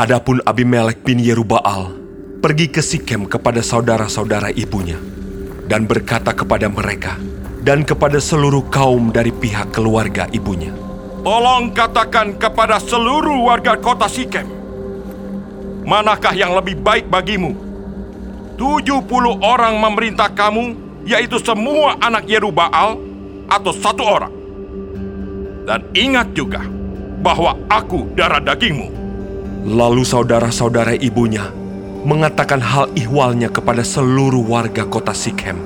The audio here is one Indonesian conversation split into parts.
Adapun Abimelek bin Yerubaal pergi ke Sikem kepada saudara-saudara ibunya dan berkata kepada mereka dan kepada seluruh kaum dari pihak keluarga ibunya. Tolong katakan kepada seluruh warga kota Sikem, manakah yang lebih baik bagimu? 70 orang memerintah kamu, yaitu semua anak Yerubaal, atau satu orang? Dan ingat juga bahwa aku darah dagingmu. Lalu saudara-saudara ibunya mengatakan hal ihwalnya kepada seluruh warga kota Sikhem.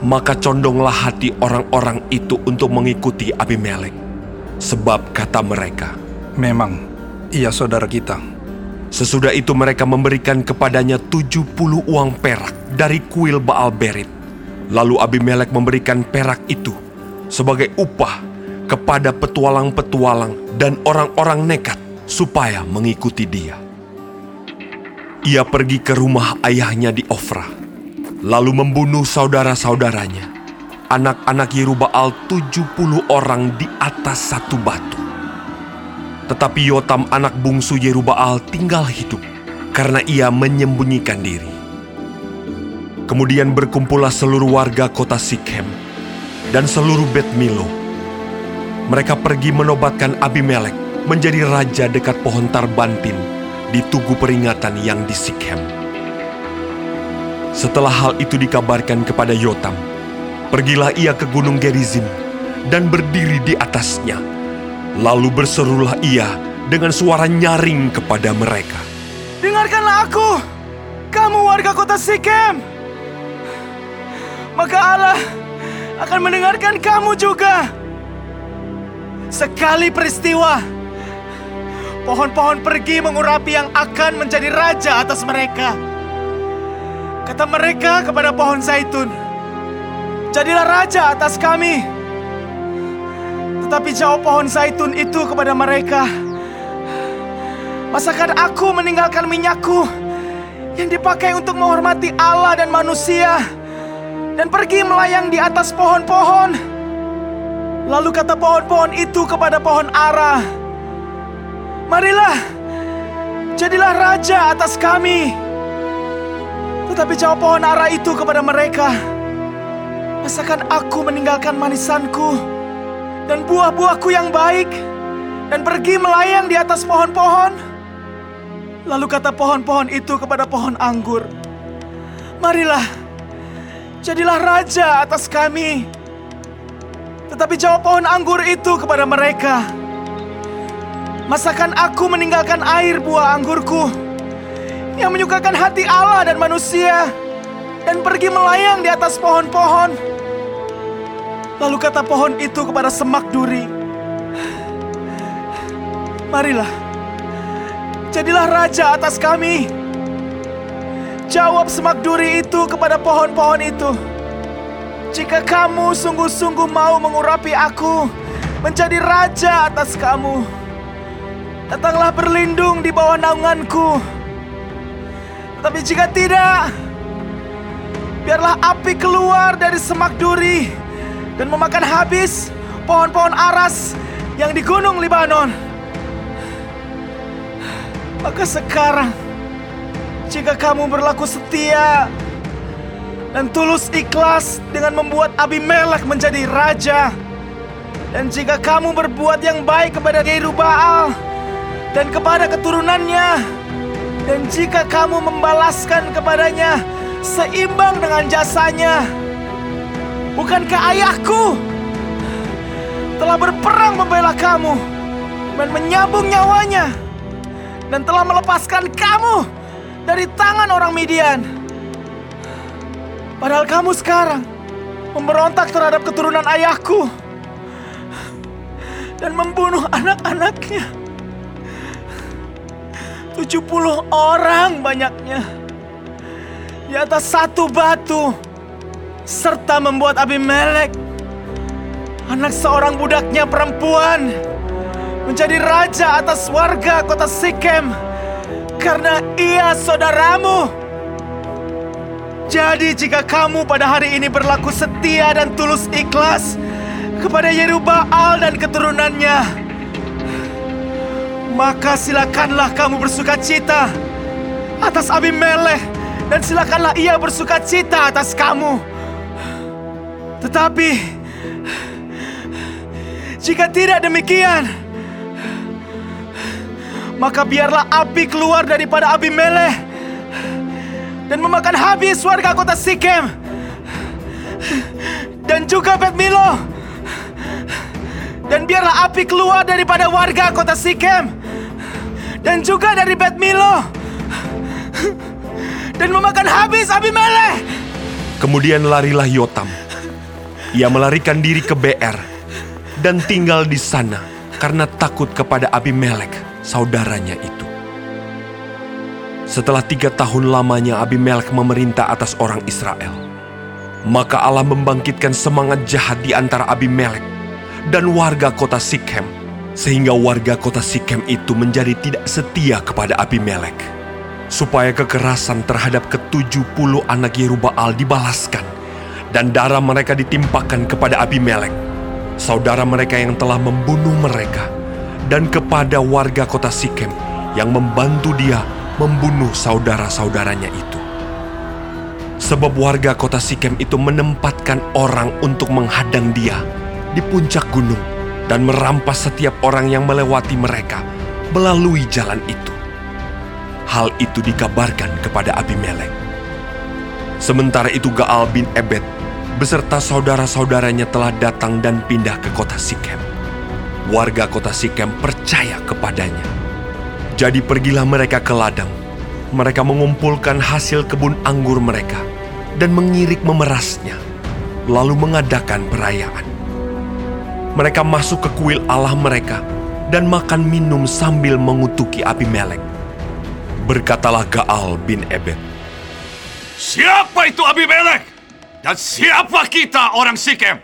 Maka condonglah hati orang-orang itu untuk mengikuti Abimelek. Sebab kata mereka, Memang, ia saudara kita. Sesudah itu mereka memberikan kepadanya 70 uang perak dari kuil Baal Berit. Lalu Abimelek memberikan perak itu sebagai upah kepada petualang-petualang dan orang-orang nekat supaya mengikuti dia. Ia pergi ke rumah ayahnya di Ofra, lalu membunuh saudara-saudaranya, anak-anak Yerubaal 70 orang di atas satu batu. Tetapi Yotam anak bungsu Yerubaal tinggal hidup karena ia menyembunyikan diri. Kemudian berkumpullah seluruh warga kota Sikhem dan seluruh Bet Milo. Mereka pergi menobatkan Abimelek menjadi raja dekat pohon Tarbantin di tugu peringatan yang di Sikhem. Setelah hal itu dikabarkan kepada Yotam, pergilah ia ke gunung Gerizim dan berdiri di atasnya. Lalu berserulah ia dengan suara nyaring kepada mereka. Dengarkanlah aku, kamu warga kota Sikhem. Maka Allah akan mendengarkan kamu juga. Sekali peristiwa, pohon-pohon pergi mengurapi yang akan menjadi raja atas mereka. Kata mereka kepada pohon zaitun, Jadilah raja atas kami. Tetapi jawab pohon zaitun itu kepada mereka, Masakan aku meninggalkan minyakku yang dipakai untuk menghormati Allah dan manusia dan pergi melayang di atas pohon-pohon. Lalu kata pohon-pohon itu kepada pohon ara, Marilah, jadilah raja atas kami. Tetapi jawab pohon ara itu kepada mereka, Masakan aku meninggalkan manisanku dan buah-buahku yang baik dan pergi melayang di atas pohon-pohon? Lalu kata pohon-pohon itu kepada pohon anggur, Marilah, jadilah raja atas kami. Tetapi jawab pohon anggur itu kepada mereka, Masakan aku meninggalkan air buah anggurku yang menyukakan hati Allah dan manusia dan pergi melayang di atas pohon-pohon. Lalu kata pohon itu kepada semak duri, Marilah, jadilah raja atas kami. Jawab semak duri itu kepada pohon-pohon itu. Jika kamu sungguh-sungguh mau mengurapi aku menjadi raja atas kamu, datanglah berlindung di bawah naunganku. Tapi jika tidak, biarlah api keluar dari semak duri dan memakan habis pohon-pohon aras yang di gunung Libanon. Maka sekarang, jika kamu berlaku setia dan tulus ikhlas dengan membuat Abimelek menjadi raja, dan jika kamu berbuat yang baik kepada Yerubaal dan kepada keturunannya, dan jika kamu membalaskan kepadanya seimbang dengan jasanya, bukankah ayahku telah berperang membela kamu dan menyambung nyawanya? dan telah melepaskan kamu dari tangan orang Midian. Padahal kamu sekarang memberontak terhadap keturunan ayahku dan membunuh anak-anaknya. 70 orang banyaknya di atas satu batu serta membuat Abimelek anak seorang budaknya perempuan menjadi raja atas warga kota Sikem karena ia saudaramu. Jadi jika kamu pada hari ini berlaku setia dan tulus ikhlas kepada Yerubaal dan keturunannya, maka silakanlah kamu bersuka cita atas Abimelech dan silakanlah ia bersuka cita atas kamu. Tetapi jika tidak demikian, maka biarlah api keluar daripada Abimelech dan memakan habis warga kota Sikem dan juga Bet Milo. Dan biarlah api keluar daripada warga kota Sikem dan juga dari Bet Milo dan memakan habis Abimelech. Kemudian larilah Yotam. Ia melarikan diri ke BR dan tinggal di sana karena takut kepada Abimelek, saudaranya itu. Setelah tiga tahun lamanya Abimelek memerintah atas orang Israel, maka Allah membangkitkan semangat jahat di antara Abimelek dan warga kota Sikhem, sehingga warga kota Sikhem itu menjadi tidak setia kepada Abimelek, supaya kekerasan terhadap ketujuh puluh anak Yerubaal dibalaskan, dan darah mereka ditimpakan kepada Abimelek, saudara mereka yang telah membunuh mereka, dan kepada warga kota Sikhem yang membantu dia membunuh saudara-saudaranya itu. Sebab warga kota Sikem itu menempatkan orang untuk menghadang dia di puncak gunung dan merampas setiap orang yang melewati mereka melalui jalan itu. Hal itu dikabarkan kepada Abimelek. Sementara itu Gaal bin Ebed beserta saudara-saudaranya telah datang dan pindah ke kota Sikem. Warga kota Sikem percaya kepadanya. Jadi pergilah mereka ke ladang. Mereka mengumpulkan hasil kebun anggur mereka dan mengirik memerasnya, lalu mengadakan perayaan. Mereka masuk ke kuil Allah mereka dan makan minum sambil mengutuki Abimelek. Berkatalah Gaal bin Ebed, Siapa itu Abimelek? Dan siapa kita orang Sikem?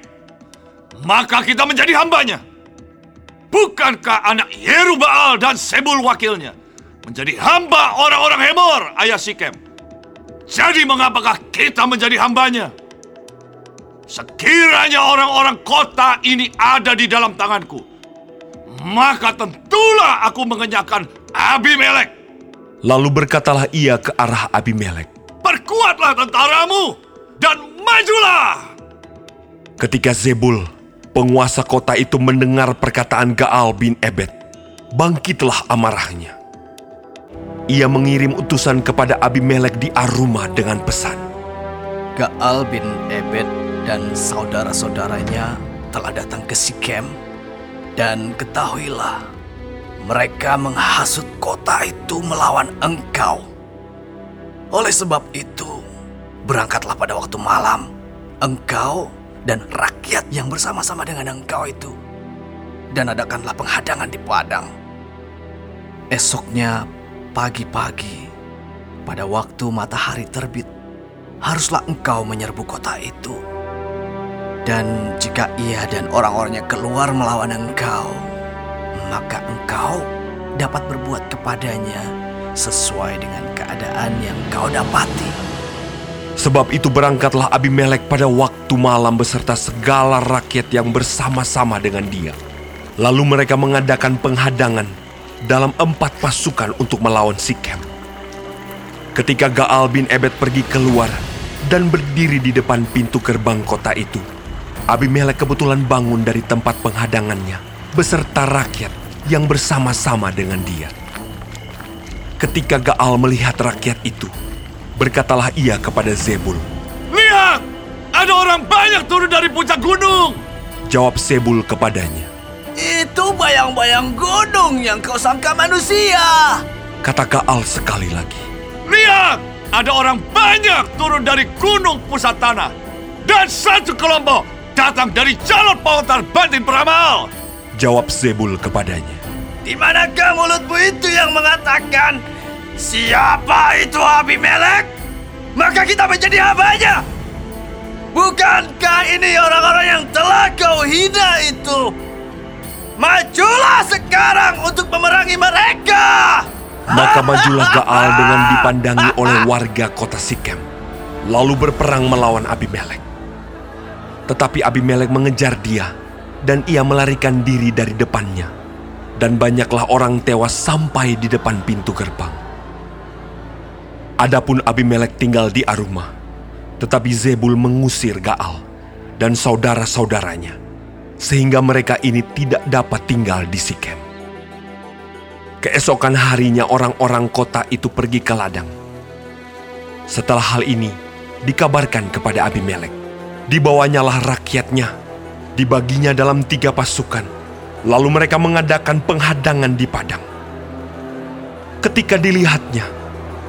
Maka kita menjadi hambanya. Bukankah anak Yerubaal dan Sebul wakilnya menjadi hamba orang-orang Hemor, ayah Sikem? Jadi mengapakah kita menjadi hambanya? Sekiranya orang-orang kota ini ada di dalam tanganku, maka tentulah aku mengenyahkan Abimelek. Lalu berkatalah ia ke arah Abimelek. Perkuatlah tentaramu dan majulah. Ketika Zebul, penguasa kota itu mendengar perkataan Gaal bin Ebed, bangkitlah amarahnya. Ia mengirim utusan kepada Abimelek di Aruma dengan pesan. Gaal bin Ebed dan saudara-saudaranya telah datang ke Sikem dan ketahuilah mereka menghasut kota itu melawan engkau. Oleh sebab itu, berangkatlah pada waktu malam, engkau dan rakyat yang bersama-sama dengan engkau itu, dan adakanlah penghadangan di padang. Esoknya pagi-pagi, pada waktu matahari terbit, haruslah engkau menyerbu kota itu. Dan jika ia dan orang-orangnya keluar melawan engkau, maka engkau dapat berbuat kepadanya sesuai dengan keadaan yang kau dapati. Sebab itu berangkatlah Abimelek pada waktu malam beserta segala rakyat yang bersama-sama dengan dia. Lalu mereka mengadakan penghadangan dalam empat pasukan untuk melawan Sikem. Ketika Gaal bin Ebed pergi keluar dan berdiri di depan pintu gerbang kota itu, Abimelek kebetulan bangun dari tempat penghadangannya beserta rakyat yang bersama-sama dengan dia. Ketika Gaal melihat rakyat itu, berkatalah ia kepada Zebul. Lihat, ada orang banyak turun dari puncak gunung. Jawab Zebul kepadanya. Itu bayang-bayang gunung yang kau sangka manusia. Kata Gaal sekali lagi. Lihat, ada orang banyak turun dari gunung pusat tanah. Dan satu kelompok datang dari jalur pautan Bantin Peramal. Jawab Zebul kepadanya. Di manakah mulutmu itu yang mengatakan, Siapa itu Abimelek? Maka kita menjadi hambanya. Bukankah ini orang-orang yang telah kau hina itu? Majulah sekarang untuk memerangi mereka. Maka majulah Gaal dengan dipandangi oleh warga kota Sikem, lalu berperang melawan Abimelek. Tetapi Abimelek mengejar dia, dan ia melarikan diri dari depannya. dan banyaklah orang tewas sampai di depan pintu gerbang. Adapun Abimelek tinggal di Arumah, tetapi Zebul mengusir Gaal dan saudara-saudaranya, sehingga mereka ini tidak dapat tinggal di Sikem. Keesokan harinya orang-orang kota itu pergi ke ladang. Setelah hal ini dikabarkan kepada Abimelek, dibawanyalah rakyatnya, dibaginya dalam tiga pasukan, lalu mereka mengadakan penghadangan di padang. Ketika dilihatnya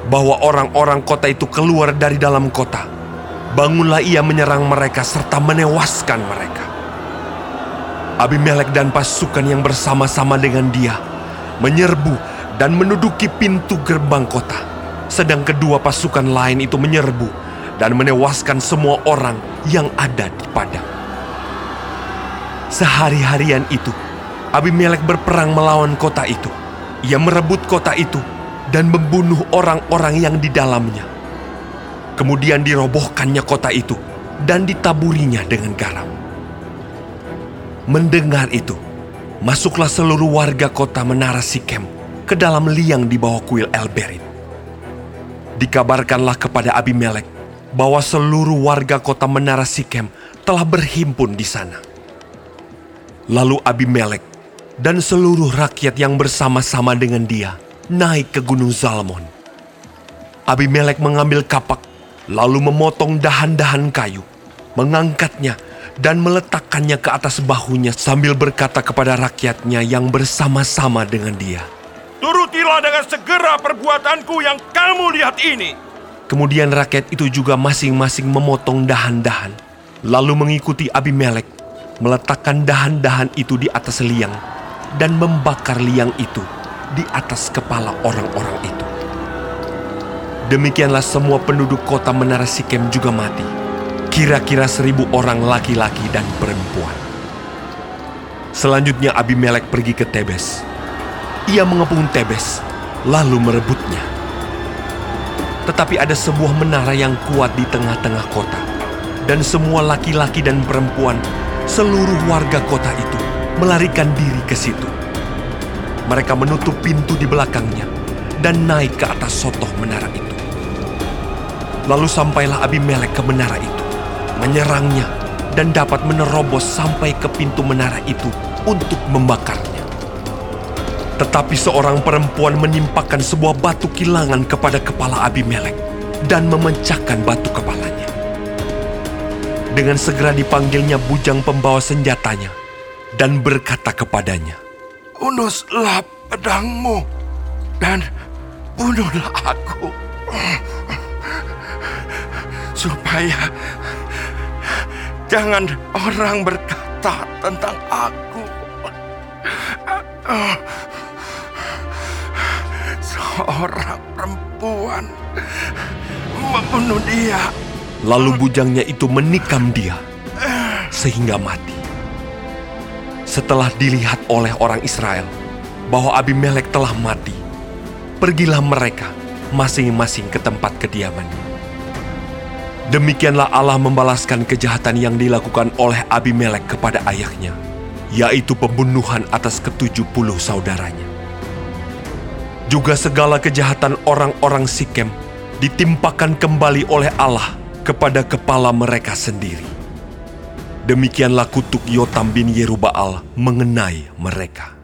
bahwa orang-orang kota itu keluar dari dalam kota, bangunlah ia menyerang mereka serta menewaskan mereka. Abimelek dan pasukan yang bersama-sama dengan dia menyerbu dan menduduki pintu gerbang kota. Sedang kedua pasukan lain itu menyerbu dan menewaskan semua orang yang ada di padang. Sehari-harian itu, Abimelek berperang melawan kota itu. Ia merebut kota itu dan membunuh orang-orang yang di dalamnya. Kemudian dirobohkannya kota itu dan ditaburinya dengan garam. Mendengar itu, masuklah seluruh warga kota Menara Sikem ke dalam liang di bawah kuil Elberit. Dikabarkanlah kepada Abimelek bahwa seluruh warga kota Menara Sikem telah berhimpun di sana. Lalu Abimelek dan seluruh rakyat yang bersama-sama dengan dia naik ke Gunung Zalmon. Abimelek mengambil kapak, lalu memotong dahan-dahan kayu, mengangkatnya dan meletakkannya ke atas bahunya sambil berkata kepada rakyatnya yang bersama-sama dengan dia. Turutilah dengan segera perbuatanku yang kamu lihat ini. Kemudian rakyat itu juga masing-masing memotong dahan-dahan, lalu mengikuti Abimelek, meletakkan dahan-dahan itu di atas liang, dan membakar liang itu di atas kepala orang-orang itu. Demikianlah semua penduduk kota Menara Sikem juga mati kira-kira seribu orang laki-laki dan perempuan. Selanjutnya Abimelek pergi ke Tebes. Ia mengepung Tebes, lalu merebutnya. Tetapi ada sebuah menara yang kuat di tengah-tengah kota. Dan semua laki-laki dan perempuan, seluruh warga kota itu, melarikan diri ke situ. Mereka menutup pintu di belakangnya dan naik ke atas sotoh menara itu. Lalu sampailah Abimelek ke menara itu menyerangnya dan dapat menerobos sampai ke pintu menara itu untuk membakarnya. Tetapi seorang perempuan menimpakan sebuah batu kilangan kepada kepala Abimelek dan memecahkan batu kepalanya. Dengan segera dipanggilnya bujang pembawa senjatanya dan berkata kepadanya, Unuslah pedangmu dan bunuhlah aku. Supaya Jangan orang berkata tentang aku. Seorang perempuan membunuh dia. Lalu bujangnya itu menikam dia sehingga mati. Setelah dilihat oleh orang Israel bahwa Abimelek telah mati, pergilah mereka masing-masing ke tempat kediamannya. Demikianlah Allah membalaskan kejahatan yang dilakukan oleh Abimelek kepada ayahnya, yaitu pembunuhan atas ketujuh puluh saudaranya. Juga segala kejahatan orang-orang Sikem ditimpakan kembali oleh Allah kepada kepala mereka sendiri. Demikianlah kutuk Yotam bin Yerubaal mengenai mereka.